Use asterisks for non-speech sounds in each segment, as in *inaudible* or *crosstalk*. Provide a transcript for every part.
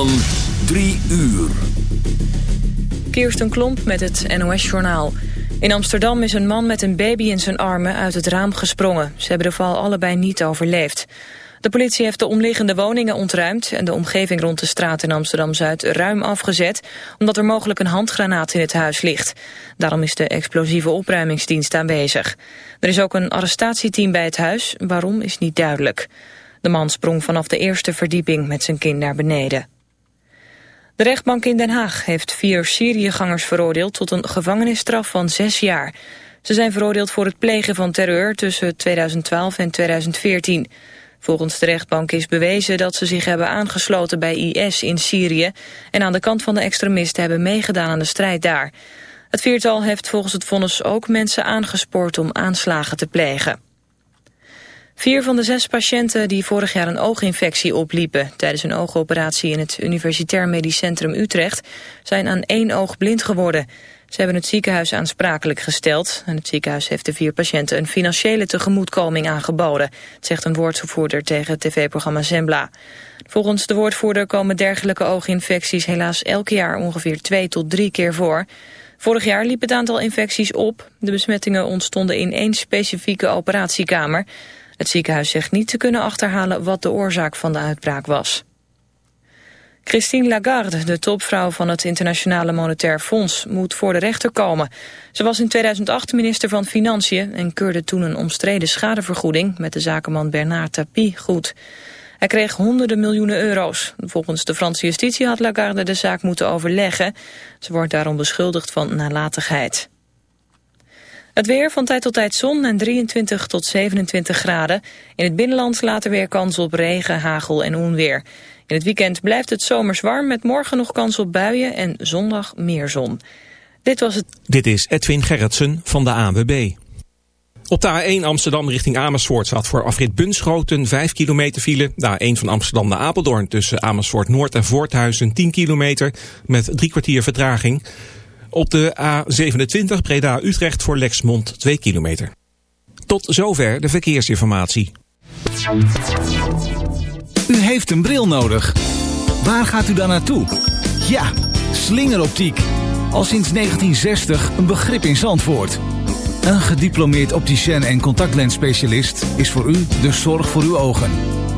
Van 3 uur. Kirsten Klomp met het NOS-journaal. In Amsterdam is een man met een baby in zijn armen uit het raam gesprongen. Ze hebben de val allebei niet overleefd. De politie heeft de omliggende woningen ontruimd... en de omgeving rond de straat in Amsterdam-Zuid ruim afgezet... omdat er mogelijk een handgranaat in het huis ligt. Daarom is de explosieve opruimingsdienst aanwezig. Er is ook een arrestatieteam bij het huis. Waarom is niet duidelijk. De man sprong vanaf de eerste verdieping met zijn kind naar beneden. De rechtbank in Den Haag heeft vier Syriëgangers veroordeeld tot een gevangenisstraf van zes jaar. Ze zijn veroordeeld voor het plegen van terreur tussen 2012 en 2014. Volgens de rechtbank is bewezen dat ze zich hebben aangesloten bij IS in Syrië... en aan de kant van de extremisten hebben meegedaan aan de strijd daar. Het viertal heeft volgens het vonnis ook mensen aangespoord om aanslagen te plegen. Vier van de zes patiënten die vorig jaar een ooginfectie opliepen... tijdens een oogoperatie in het Universitair Medisch Centrum Utrecht... zijn aan één oog blind geworden. Ze hebben het ziekenhuis aansprakelijk gesteld... en het ziekenhuis heeft de vier patiënten een financiële tegemoetkoming aangeboden... zegt een woordvoerder tegen het tv-programma Zembla. Volgens de woordvoerder komen dergelijke ooginfecties helaas elk jaar ongeveer twee tot drie keer voor... Vorig jaar liep het aantal infecties op. De besmettingen ontstonden in één specifieke operatiekamer. Het ziekenhuis zegt niet te kunnen achterhalen wat de oorzaak van de uitbraak was. Christine Lagarde, de topvrouw van het Internationale Monetair Fonds, moet voor de rechter komen. Ze was in 2008 minister van Financiën en keurde toen een omstreden schadevergoeding met de zakenman Bernard Tapie goed. Hij kreeg honderden miljoenen euro's. Volgens de Franse justitie had Lagarde de zaak moeten overleggen. Ze wordt daarom beschuldigd van nalatigheid. Het weer van tijd tot tijd zon en 23 tot 27 graden. In het binnenland later weer kans op regen, hagel en onweer. In het weekend blijft het zomers warm met morgen nog kans op buien en zondag meer zon. Dit was het. Dit is Edwin Gerritsen van de ANWB. Op de A1 Amsterdam richting Amersfoort staat voor afrit Bunschoten 5 kilometer file. De A1 van Amsterdam naar Apeldoorn tussen Amersfoort Noord en Voorthuizen 10 kilometer met drie kwartier vertraging. Op de A27 Breda-Utrecht voor Lexmond 2 kilometer. Tot zover de verkeersinformatie. U heeft een bril nodig. Waar gaat u dan naartoe? Ja, slingeroptiek. Al sinds 1960 een begrip in Zandvoort. Een gediplomeerd opticien en contactlensspecialist is voor u de zorg voor uw ogen.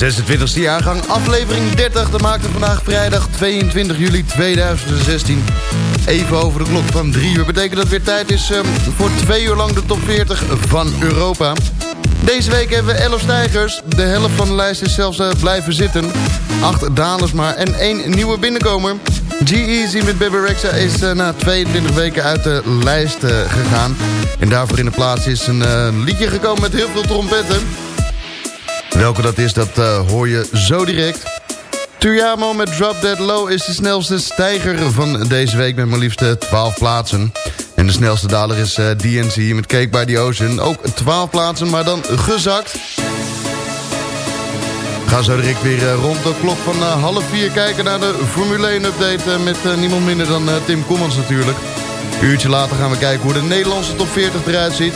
26e jaargang, aflevering 30. Dat maakte vandaag vrijdag 22 juli 2016. Even over de klok van 3 uur. Betekent dat het weer tijd is um, voor twee uur lang de top 40 van Europa. Deze week hebben we 11 stijgers. De helft van de lijst is zelfs uh, blijven zitten. 8 dalers maar en één nieuwe binnenkomer. G-Eazy met Bebe Rexha is uh, na 22 weken uit de lijst uh, gegaan. En daarvoor in de plaats is een liedje gekomen met heel veel trompetten. Welke dat is, dat uh, hoor je zo direct. Tuyamo met Drop Dead Low is de snelste stijger van deze week... met maar liefst 12 plaatsen. En de snelste daler is uh, DNC met Cake by the Ocean. Ook 12 plaatsen, maar dan gezakt. Ga zo direct weer uh, rond de klok van half vier kijken naar de Formule 1 update... met niemand minder dan Tim Commons natuurlijk. Een uurtje later gaan we kijken hoe de Nederlandse top 40 eruit ziet...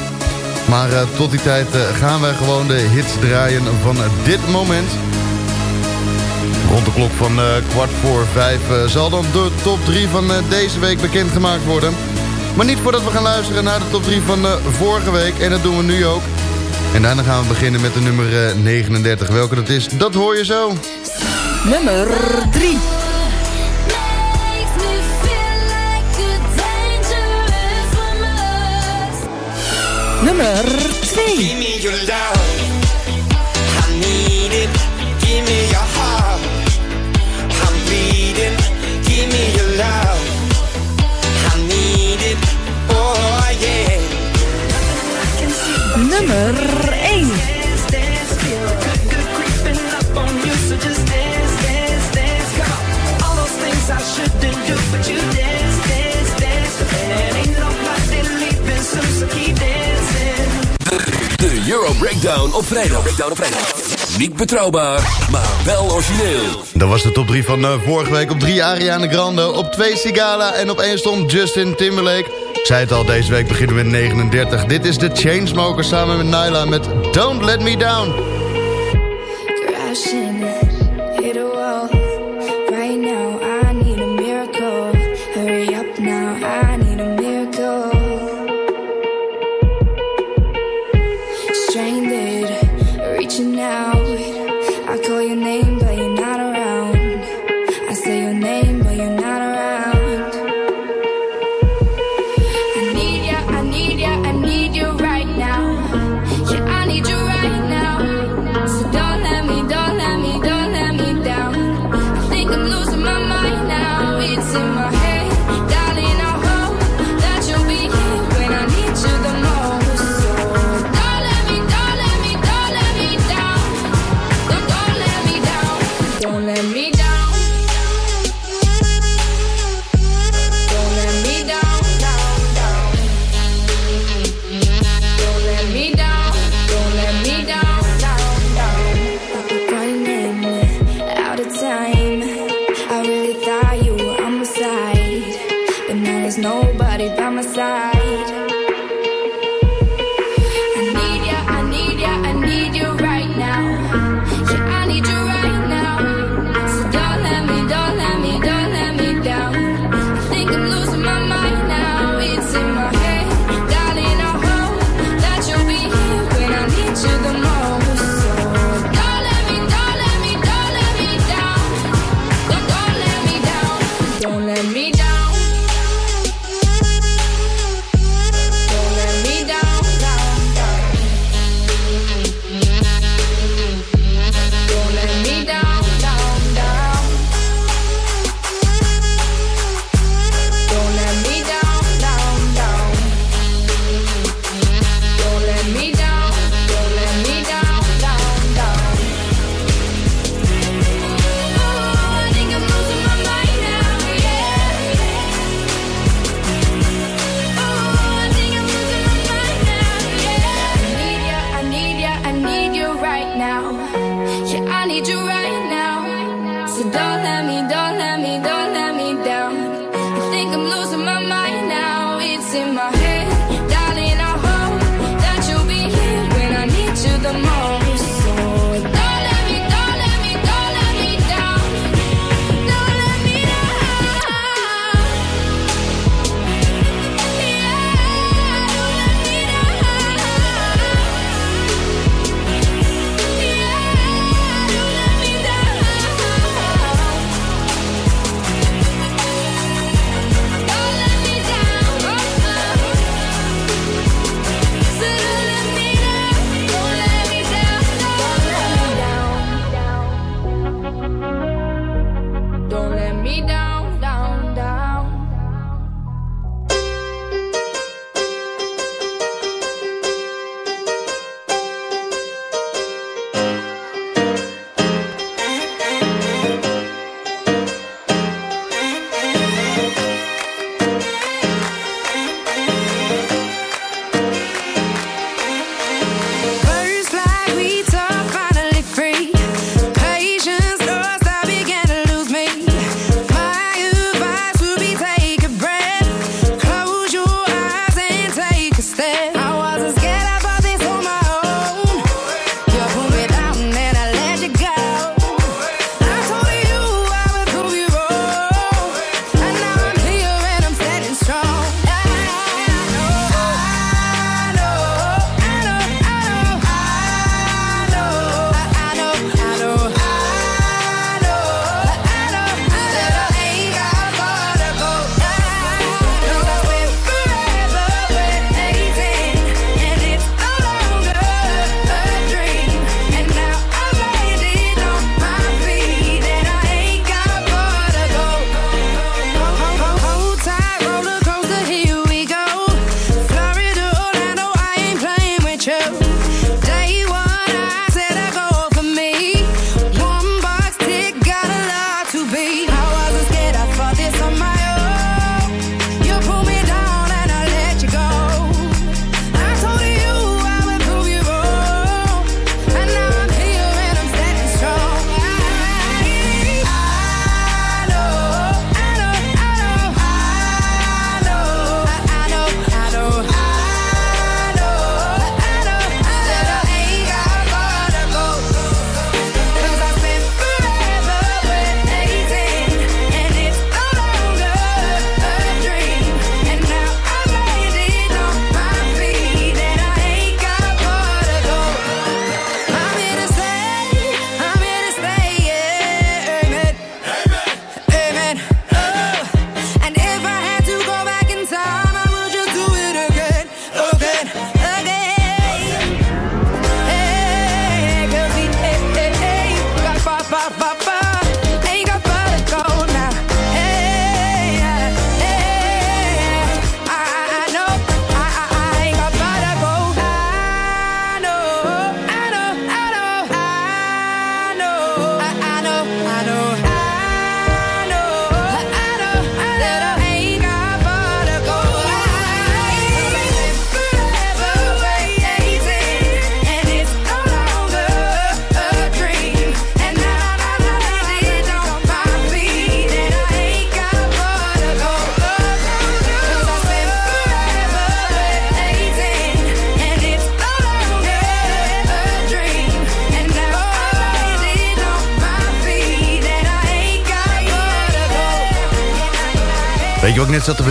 Maar uh, tot die tijd uh, gaan wij gewoon de hits draaien van dit moment. Rond de klok van kwart voor vijf zal dan de top 3 van deze week bekendgemaakt worden. Maar niet voordat we gaan luisteren naar de top 3 van vorige week. En dat doen we nu ook. En daarna gaan we beginnen met de nummer 39. Welke dat is, dat hoor je zo. Nummer 3. Heart. I'm bleeding. Give me your love. I need it. Oh yeah. Nummer 1. I shouldn't do, but you De Euro Breakdown op vrijdag. Breakdown op vrijdag. Niet betrouwbaar, maar wel origineel. Dat was de top 3 van uh, vorige week. Op 3 Ariana Grande, op 2 Sigala en op 1 stond Justin Timberlake. Ik zei het al, deze week beginnen we met 39. Dit is de Chainsmokers samen met Nyla met Don't Let Me Down. Crashing,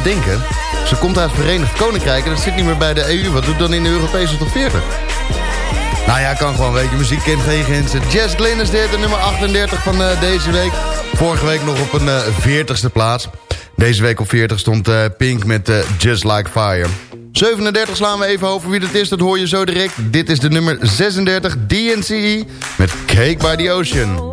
bedenken. Ze komt uit het Verenigd Koninkrijk en dat zit niet meer bij de EU. Wat doet dan in de Europese top 40? Nou ja, kan gewoon, weet je. Muziek kent geen grenzen. Jazz Glynn is dit, de nummer 38 van eh, deze week. Vorige week nog op een eh, uh, 40ste plaats. Deze week op 40 stond eh, Pink met Just Like Fire. 37 slaan we even over wie dat is, dat hoor je zo direct. Dit is de nummer 36, DNCE, met Cake by the Ocean.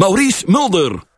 Maurice Mulder.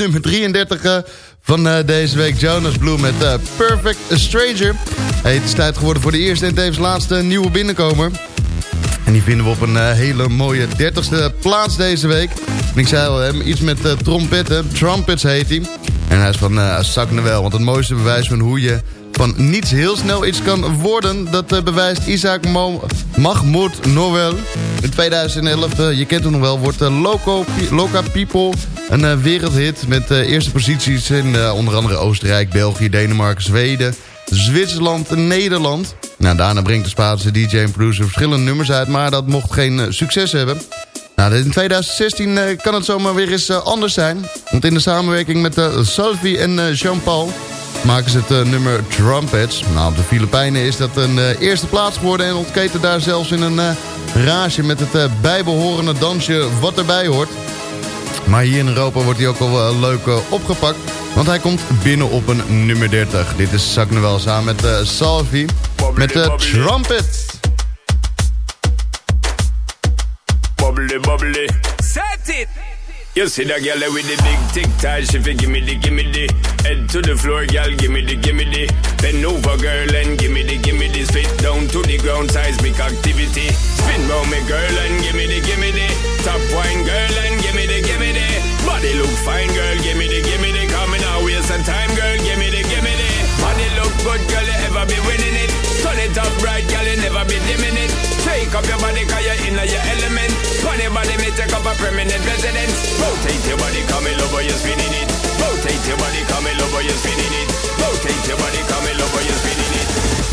Nummer 33 eh, van eh, deze week. Jonas Blue met eh, Perfect Stranger. Hey, het is tijd geworden voor de eerste en tevens laatste nieuwe binnenkomer. En die vinden we op een hele mooie 30ste plaats deze week. En ik zei al, hem iets met trompetten. Trumpets heet hij. En hij is van uh, wel. Want het mooiste bewijs van hoe je van niets heel snel iets kan worden... dat bewijst Isaac Mo Mahmoud Noel. In 2011, eh, je kent hem nog wel, wordt uh, Loco, Loca People een eh, wereldhit... met eh, eerste posities in eh, onder andere Oostenrijk, België, Denemarken, Zweden... Zwitserland en Nederland. Nou, daarna brengt de Spaanse DJ en producer verschillende nummers uit... maar dat mocht geen succes hebben. Nou, in 2016 eh, kan het zomaar weer eens anders zijn. Want in de samenwerking met Salvi en Jean-Paul... maken ze het nummer Trumpets. Nou, op de Filipijnen is dat een eerste plaats geworden... en ontketen daar zelfs in een rage met het eh, bijbehorende dansje wat erbij hoort. Maar hier in Europa wordt hij ook al wel leuk eh, opgepakt. Want hij komt binnen op een nummer 30. Dit is Zak wel samen met eh, Salvi. Met de Trumpet. bubbly, bubbly. Set it! You see that girl with the big tic tac, she fi gimme the, gimme the Head to the floor, girl, gimme the, gimme the Bend over, girl, and gimme the, gimme the Spit down to the ground, seismic activity Spin round me, girl, and gimme the, gimme the Top wine, girl, gimme the, gimme the. Body look fine, girl, gimme the, gimme the. Coming out, waste some time, girl, gimme the, gimme the. Body look good, girl, you ever be winning it. Turn it up right, girl, you never be dimming it. Take up your body, cause you're in your element. Funny body, me take up a permanent residence. Rotate your body, come in over, you're spinning it. Rotate your body, come in over, you're spinning it. Rotate your body, come in over, you're spinning it.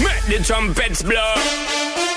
Make the trumpets blow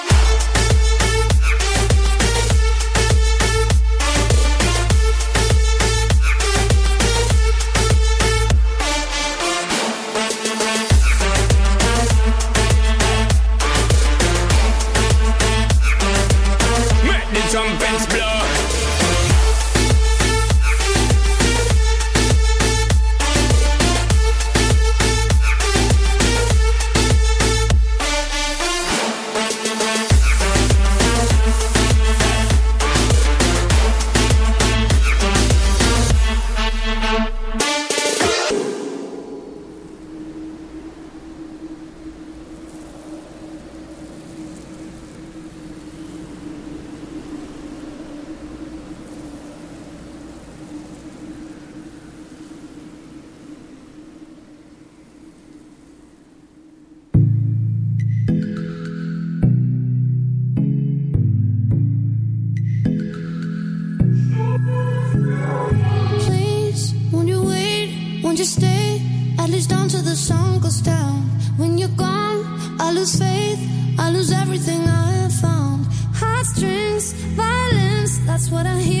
That's what I hear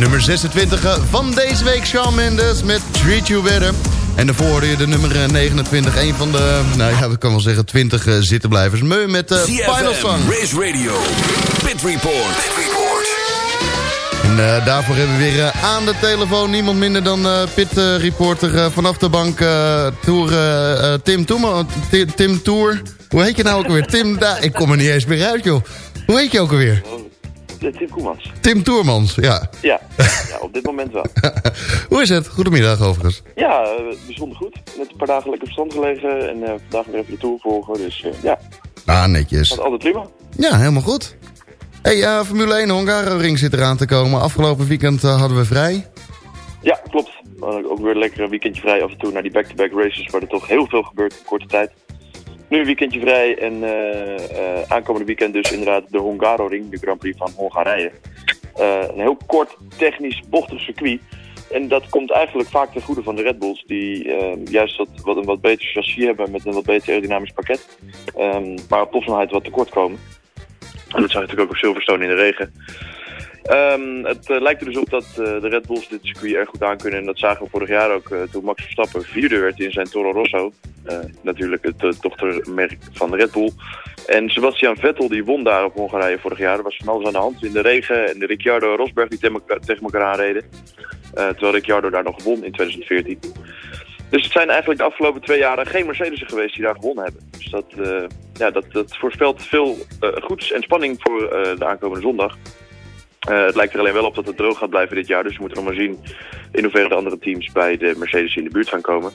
nummer 26 van deze week, Shawn Mendes met Treat You Better. En daarvoor hoorde je de nummer eh, 29, een van de, nou ja, we kan wel zeggen 20 eh, zittenblijvers. Meu met uh, Final Song. Race Radio, Pit Report. En eh, daarvoor hebben we weer eh, aan de telefoon niemand minder dan eh, Pit eh, Reporter eh, vanaf de bank eh, Tour, eh, eh, Tim Toeman, Tim, Tim Tour. Hoe heet je nou ook alweer? Tim, da ik kom er niet eens meer uit joh. Hoe heet je ook alweer? Tim Koemans. Tim Toermans, ja. Ja, *laughs* ja, op dit moment wel. Hoe is het? Goedemiddag overigens. Ja, eh, bijzonder goed. Net een paar dagen lekker op stand gelegen en eh, vandaag weer even de tour volgen. Dus eh, ja, Ah, netjes. altijd prima. Ja, helemaal goed. Hey, eh, Formule 1 Hungaroring zit eraan te komen. Afgelopen weekend hadden we vrij. Ja, klopt. We hadden ook weer lekker een weekendje vrij af en toe naar die back-to-back races waar er toch heel veel gebeurt in korte tijd. Nu een weekendje vrij en eh, aankomende weekend dus inderdaad de Hungaroring, de Grand Prix van Hongarije. Eh, een heel kort, technisch, bochtig circuit. En dat komt eigenlijk vaak ten goede van de Red Bulls, die eh, juist wat, wat een wat beter chassis hebben met een wat beter aerodynamisch pakket. Ehm, maar op topsnelheid wat tekort komen. En dat zag je natuurlijk ook op Silverstone in de regen. Ehm, het eh, lijkt er dus op dat eh, de Red Bulls dit circuit erg goed aankunnen. En dat zagen we vorig jaar ook eh, toen Max Verstappen vierde werd in zijn Toro Rosso. Natuurlijk het dochtermerk van de Red Bull. En Sebastian Vettel die won daar op Hongarije vorig jaar. Er was van alles aan de hand in de regen. En de Ricciardo Rosberg die tegen elkaar, aanreden. Terwijl Ricciardo daar nog won in 2014. Dus het zijn eigenlijk de afgelopen twee jaren geen Mercedes geweest die daar gewonnen hebben. Dus dat, ja, dat, dat voorspelt veel goeds en spanning voor de aankomende zondag. Eh, het lijkt er alleen wel op dat het droog gaat blijven dit jaar. Dus we moeten nog maar zien in hoeverre de andere teams bij de Mercedes in de buurt gaan komen.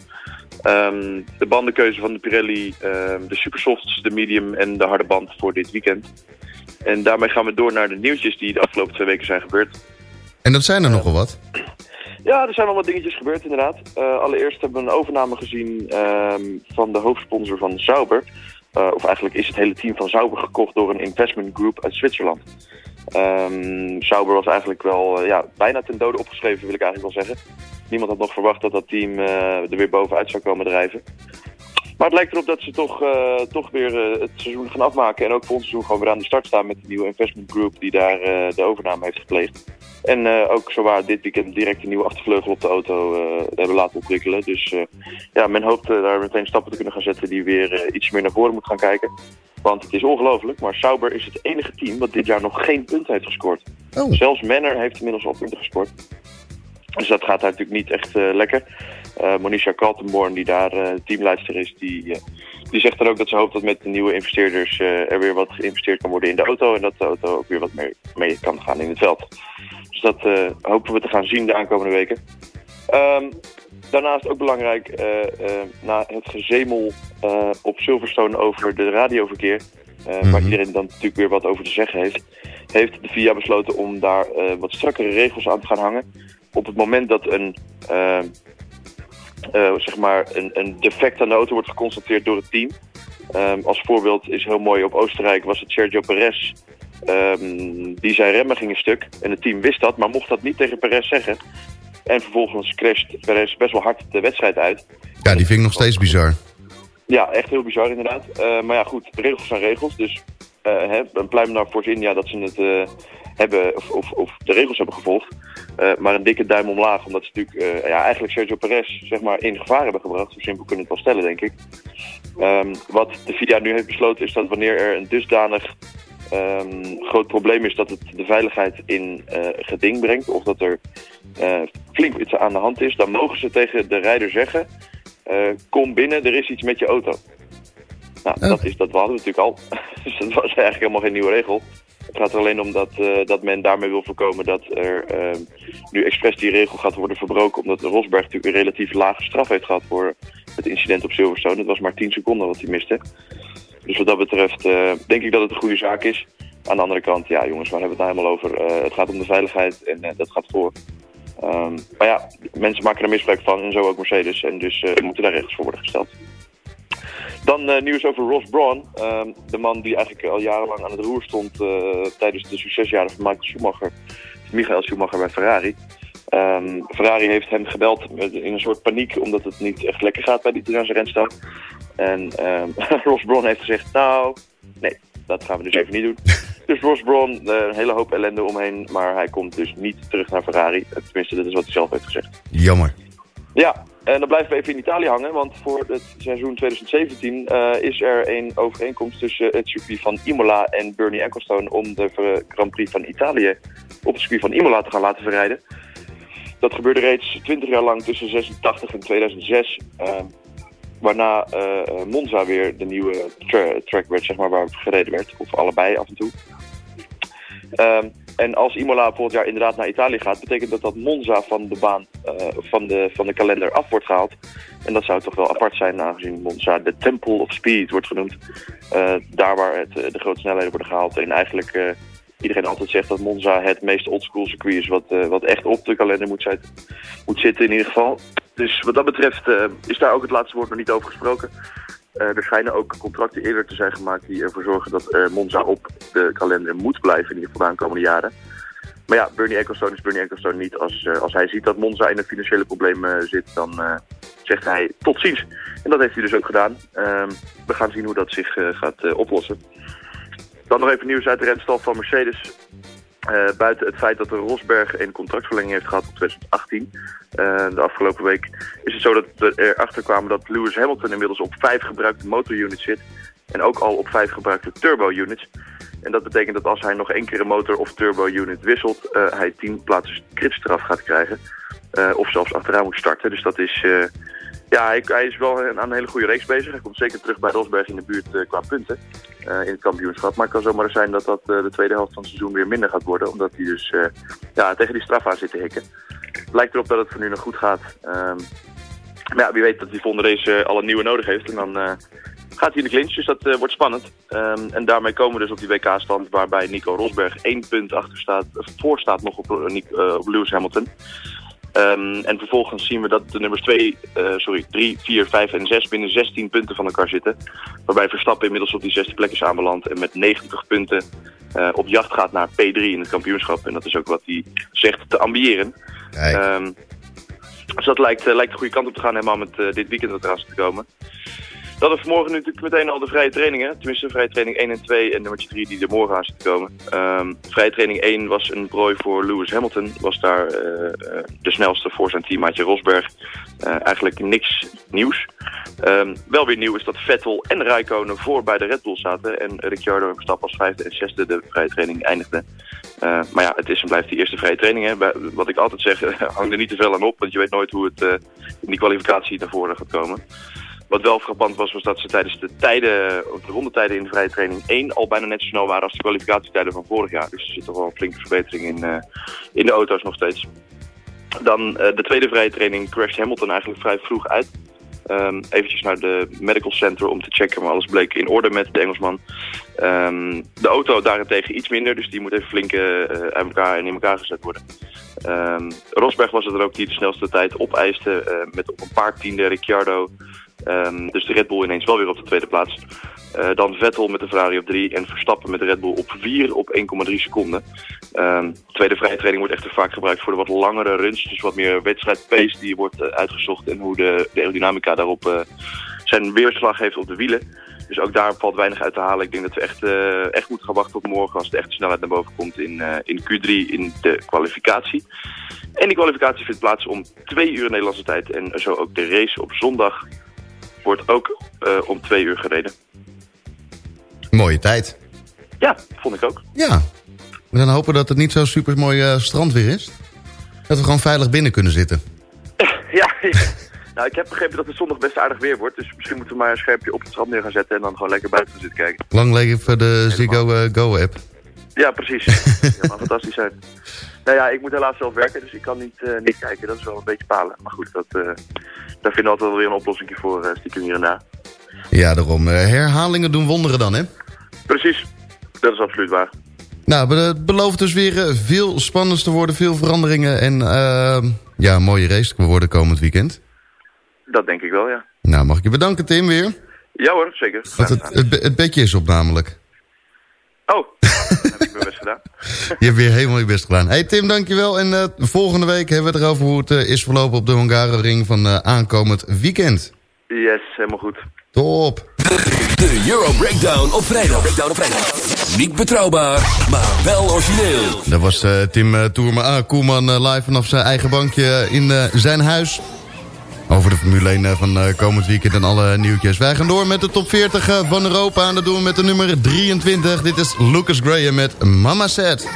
Ehm, de bandenkeuze van de Pirelli, ehm, de supersofts, de medium en de harde band voor dit weekend. En daarmee gaan we door naar de nieuwtjes die de afgelopen twee weken zijn gebeurd. En dat zijn er nogal wat. Ja, er zijn wel wat dingetjes gebeurd inderdaad. Eh, allereerst hebben we een overname gezien ehm, van de hoofdsponsor van Sauber. Eh, of eigenlijk is het hele team van Sauber gekocht door een investment group uit Zwitserland. Ehm Sauber was eigenlijk wel eh, ja, bijna ten dode opgeschreven, wil ik eigenlijk wel zeggen. Niemand had nog verwacht dat dat team eh, er weer bovenuit zou komen drijven. Maar het lijkt erop dat ze toch, eh, toch weer het seizoen gaan afmaken. En ook volgend seizoen gewoon weer aan de start staan met de nieuwe investment group die daar de overname heeft gepleegd. En ook zowaar dit weekend direct een nieuwe achtervleugel op de auto hebben laten ontwikkelen. Dus ja, men hoopt daar meteen stappen te kunnen gaan zetten die weer iets meer naar voren moet gaan kijken. Want het is ongelooflijk, maar Sauber is het enige team wat dit jaar nog geen punt heeft gescoord. Zelfs Manor heeft inmiddels al punten gescoord. Dus dat gaat daar natuurlijk niet echt eh, lekker. Eh Monisha Kaltenborn, die daar teamleidster is, die, die zegt dan ook dat ze hoopt dat met de nieuwe investeerders er weer wat geïnvesteerd kan worden in de auto. En dat de auto ook weer wat meer mee kan gaan in het veld. Dus dat hopen we te gaan zien de aankomende weken. Ehm, daarnaast ook belangrijk, eh, eh, na het gezemel eh, op Silverstone over de radioverkeer, waar iedereen dan natuurlijk weer wat over te zeggen heeft, heeft de VIA besloten om daar wat strakkere regels aan te gaan hangen. Op het moment dat een, zeg maar een, een defect aan de auto wordt geconstateerd door het team. Als voorbeeld is heel mooi op Oostenrijk was het Sergio Perez. ehm, die zijn remmen gingen stuk. En het team wist dat, maar mocht dat niet tegen Perez zeggen. En vervolgens crasht Perez best wel hard de wedstrijd uit. Ja, die vind ik nog steeds bizar. Ja, echt heel bizar inderdaad. Eh, maar ja, goed, regels zijn regels. Dus eh, hè, een pluim naar Force India dat ze het eh, hebben, of, of, of de regels hebben gevolgd. Maar een dikke duim omlaag, omdat ze natuurlijk ja, eigenlijk Sergio Perez zeg maar, in gevaar hebben gebracht. Zo simpel kunnen we het wel stellen, denk ik. Ehm, wat de FIA nu heeft besloten is dat wanneer er een dusdanig ehm, groot probleem is dat het de veiligheid in eh, geding brengt, of dat er eh, flink iets aan de hand is, dan mogen ze tegen de rijder zeggen, eh, kom binnen, er is iets met je auto. Nou, dat, is, dat hadden we natuurlijk al. *laughs* dus dat was eigenlijk helemaal geen nieuwe regel. Het gaat er alleen om dat, dat men daarmee wil voorkomen dat er ehm, nu expres die regel gaat worden verbroken. Omdat de Rosberg natuurlijk een relatief lage straf heeft gehad voor het incident op Silverstone. Het was maar 10 seconden wat hij miste. Dus wat dat betreft eh, denk ik dat het een goede zaak is. Aan de andere kant, ja jongens, waar hebben we het nou helemaal over? Eh, het gaat om de veiligheid en eh, dat gaat voor. Ehm, maar ja, mensen maken er misbruik van en zo ook Mercedes. En dus moeten daar regels voor worden gesteld. Dan nieuws over Ross Brawn. Ehm, de man die eigenlijk al jarenlang aan het roer stond tijdens de succesjaren van Michael Schumacher. Michael Schumacher bij Ferrari. Ehm, Ferrari heeft hem gebeld in een soort paniek omdat het niet echt lekker gaat bij die Italiaanse renstal. En ehm, *laughs* Ross Brawn heeft gezegd, nou, nee, dat gaan we dus even niet doen. *laughs* Dus Ross Brawn, eh, een hele hoop ellende omheen, maar hij komt dus niet terug naar Ferrari. Tenminste, dat is wat hij zelf heeft gezegd. Jammer. Ja, en dan blijven we even in Italië hangen, want voor het seizoen 2017 eh, is er een overeenkomst tussen het circuit van Imola en Bernie Ecclestone om de Grand Prix van Italië op het circuit van Imola te gaan laten verrijden. Dat gebeurde reeds 20 jaar lang tussen 86 en 2006. eh, waarna eh, eh, Monza weer de nieuwe tra- track werd, zeg maar, waar gereden werd. Of allebei af en toe. Ehm, en als Imola volgend jaar inderdaad naar Italië gaat, betekent dat dat Monza van de baan, eh, van, de, van de kalender af wordt gehaald. En dat zou toch wel apart zijn, aangezien Monza de Temple of Speed wordt genoemd. Daar waar het, de grote snelheden worden gehaald. En eigenlijk iedereen altijd zegt dat Monza het meest oldschool circuit is, wat, eh, wat echt op de kalender moet, zit- moet zitten in ieder geval. Dus wat dat betreft eh, is daar ook het laatste woord nog niet over gesproken. Eh, er schijnen ook contracten eerder te zijn gemaakt die ervoor zorgen dat Monza op de kalender moet blijven in ieder geval de aankomende jaren. Maar ja, Bernie Ecclestone is Bernie Ecclestone niet. Als, als hij ziet dat Monza in een financiële probleem zit, dan zegt hij tot ziens. En dat heeft hij dus ook gedaan. Ehm, we gaan zien hoe dat zich gaat oplossen. Dan nog even nieuws uit de renstal van Mercedes. Eh, buiten het feit dat de Rosberg een contractverlenging heeft gehad op 2018. eh, de afgelopen week is het zo dat we erachter kwamen dat Lewis Hamilton inmiddels op vijf gebruikte motorunits zit. En ook al op vijf gebruikte turbo-units. En dat betekent dat als hij nog één keer een motor of turbo-unit wisselt, eh, hij tien plaatsen gridstraf gaat krijgen. Of zelfs achteraan moet starten. Dus dat is... ja, hij, hij is wel aan een hele goede race bezig. Hij komt zeker terug bij Rosberg in de buurt eh, qua punten eh, in het kampioenschap. Maar het kan zomaar zijn dat dat eh, de tweede helft van het seizoen weer minder gaat worden. Omdat hij dus ja, tegen die straf zit te hikken. Het lijkt erop dat het voor nu nog goed gaat. Ehm, maar ja, wie weet dat hij volgende race al een nieuwe nodig heeft. En dan gaat hij in de clinch, dus dat wordt spannend. Ehm, en daarmee komen we dus op die WK-stand waarbij Nico Rosberg één punt achter staat, voor staat nog op, op Lewis Hamilton. Ehm, en vervolgens zien we dat de nummers 2, sorry, 3, 4, 5 en 6 binnen 16 punten van elkaar zitten. Waarbij Verstappen inmiddels op die zesde plek is aanbeland en met 90 punten eh, op jacht gaat naar P3 in het kampioenschap. En dat is ook wat hij zegt te ambiëren. Ehm, dus dat lijkt, eh, lijkt de goede kant op te gaan helemaal met eh, dit weekend wat eraan zit te komen. Dat we vanmorgen natuurlijk meteen al de vrije trainingen. Tenminste, vrije training 1 en 2 en nummertje 3 die er morgen aan zit te komen. Ehm, vrije training 1 was een prooi voor Lewis Hamilton. Was daar eh, eh, de snelste voor zijn teammaatje Rosberg. Eh, eigenlijk niks nieuws. Ehm, wel weer nieuw is dat Vettel en Räikkönen voor bij de Red Bull zaten. En Ricciardo en Verstappen als vijfde en zesde de vrije training eindigden. Eh, maar ja, het is en blijft die eerste vrije training. Hè. Wat ik altijd zeg, *laughs* hang er niet te veel aan op. Want je weet nooit hoe het in die kwalificatie naar voren gaat komen. Wat wel frappant was, was dat ze tijdens de tijden, de rondetijden in de vrije training 1 al bijna net zo snel waren als de kwalificatietijden van vorig jaar. Dus er zit toch wel een flinke verbetering in, eh, in de auto's nog steeds. Dan eh, de tweede vrije training crasht Hamilton eigenlijk vrij vroeg uit. Ehm eventjes naar de medical center om te checken, maar alles bleek in orde met de Engelsman. Ehm, de auto daarentegen iets minder, dus die moet even flink eh, uit elkaar en in elkaar gezet worden. Ehm, Rosberg was het er ook die de snelste tijd opeiste, met op een paar tiende Ricciardo. Ehm, dus de Red Bull ineens wel weer op de tweede plaats. Eh, dan Vettel met de Ferrari op 3 en Verstappen met de Red Bull op 4 op 1,3 seconden. Ehm, tweede vrije training wordt echter vaak gebruikt voor de wat langere runs. Dus wat meer wedstrijdpace die wordt eh, uitgezocht en hoe de, de aerodynamica daarop eh, zijn weerslag heeft op de wielen. Dus ook daar valt weinig uit te halen. Ik denk dat we echt, echt moeten gaan wachten tot morgen als de echte snelheid naar boven komt in, in Q3 in de kwalificatie. En die kwalificatie vindt plaats om 2 uur Nederlandse tijd. En zo ook de race op zondag wordt ook eh, om 2 uur gereden. Mooie tijd. Ja, vond ik ook. Ja. We gaan hopen dat het niet zo super mooi eh, strand weer is. Dat we gewoon veilig binnen kunnen zitten. *laughs* Ja, nou, ik heb begrepen dat het zondag best aardig weer wordt. Dus misschien moeten we maar een scherpje op het strand neer gaan zetten en dan gewoon lekker buiten gaan zitten kijken. Lang leven de Ziggo eh, Go app. Ja, precies. *laughs* ja, maar fantastisch zijn. Nou ja, ik moet helaas zelf werken, dus ik kan niet, niet kijken. Dat is wel een beetje palen. Maar goed, dat, daar vinden we altijd wel weer een oplossing voor, eh, stiekem hier en daar. Ja, daarom. eh, herhalingen doen wonderen dan, hè? Precies, dat is absoluut waar. Nou, het belooft dus weer eh, veel spannends te worden, veel veranderingen en ja, een mooie race worden komend weekend. Dat denk ik wel, ja. Nou, mag ik je bedanken, Tim, weer? Ja hoor, zeker. Want het, het, het bedje is op namelijk. Oh, *laughs* gedaan. *laughs* Je hebt weer helemaal je best gedaan. Hey Tim, dankjewel. En eh, volgende week hebben we het erover hoe het eh, is verlopen op de Hungaroring van eh, aankomend weekend. Yes, helemaal goed. Top. De Euro Breakdown op vrijdag. Breakdown op vrijdag. Niet betrouwbaar, maar wel origineel. Dat was eh, Tim uh, Toerma ah, Koelman eh, live vanaf zijn eigen bankje in eh, zijn huis. Over de Formule 1 eh, van eh, komend weekend en alle nieuwtjes. Wij gaan door met de top 40 eh, van Europa. En dat doen we met de nummer 23. Dit is Lucas Graham met Mama Said.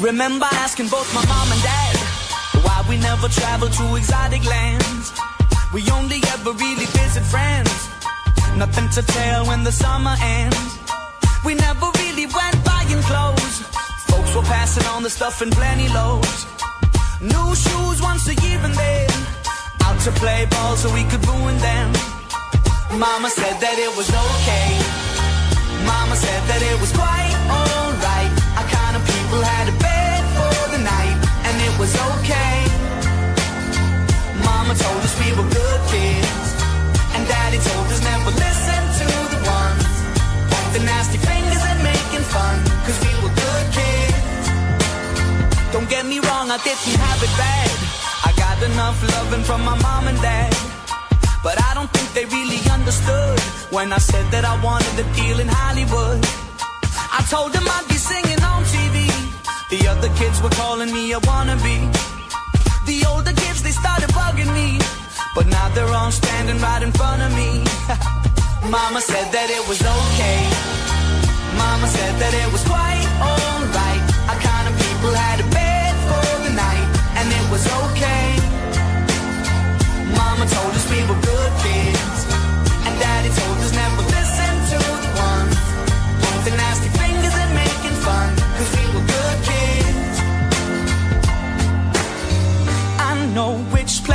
Remember asking both my mom and dad why we never traveled to exotic lands. We only ever really visit friends. Nothing to tell when the summer ends. We never really went buying clothes. Folks were passing on the stuff in plenty loads. New shoes once a year and then out to play ball so we could ruin them. Mama said that it was okay. Mama said that it was quite alright. Our kind of people had a bed for the night, and it was okay. Mama told us we were good kids, Daddy told us never listen to the ones with the nasty fingers and making fun, cause we were good kids. Don't get me wrong, I didn't have it bad. I got enough loving from my mom and dad. But I don't think they really understood when I said that I wanted a deal in Hollywood. I told them I'd be singing on TV. The other kids were calling me a wannabe. The older kids, they started bugging me. But now they're all standing right in front of me. *laughs* Mama said that it was okay. Mama said that it was quite alright. Our kind of people had a bed for the night, and it was okay. Mama told us we were good kids,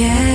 Yeah.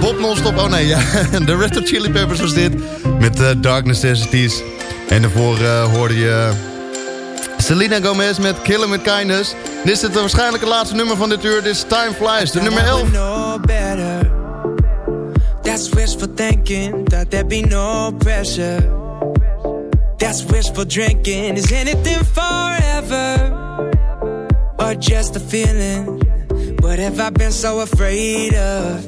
Bob non-stop. Oh nee, ja. de Red Hot Chili Peppers was dit. Met eh, Dark Necessities. En daarvoor eh, hoorde je Selena Gomez met Killing with Kindness. Dit is het waarschijnlijk laatste nummer van dit uur. Dit is Time Flies, de nummer 11. know better. That's wishful thinking, thought there'd be no pressure. That's wishful drinking, is anything forever? Or just a feeling? What have I been so afraid of?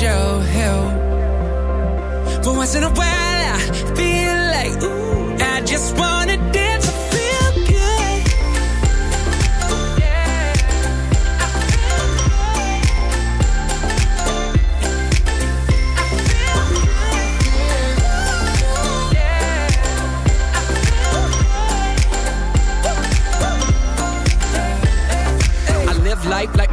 your help. But once in a while, I feel like, ooh, I just wanna dance.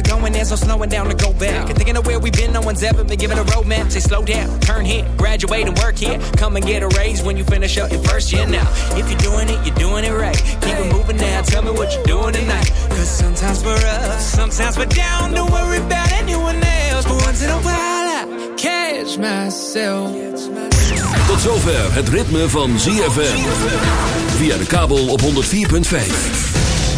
we're going, there's slowing down to go back. And thinking of where we've been, no one's ever been given a roadmap. Say slow down, turn here, graduate and work here. Come and get a raise when you finish up your first year now. If you're doing it, you're doing it right. Keep it moving now, tell me what you're doing tonight. Cause sometimes sometimes we're down. Don't worry about anyone else. But once in a while, I catch myself. Tot zover het ritme van ZFM. Via de kabel op 104.5.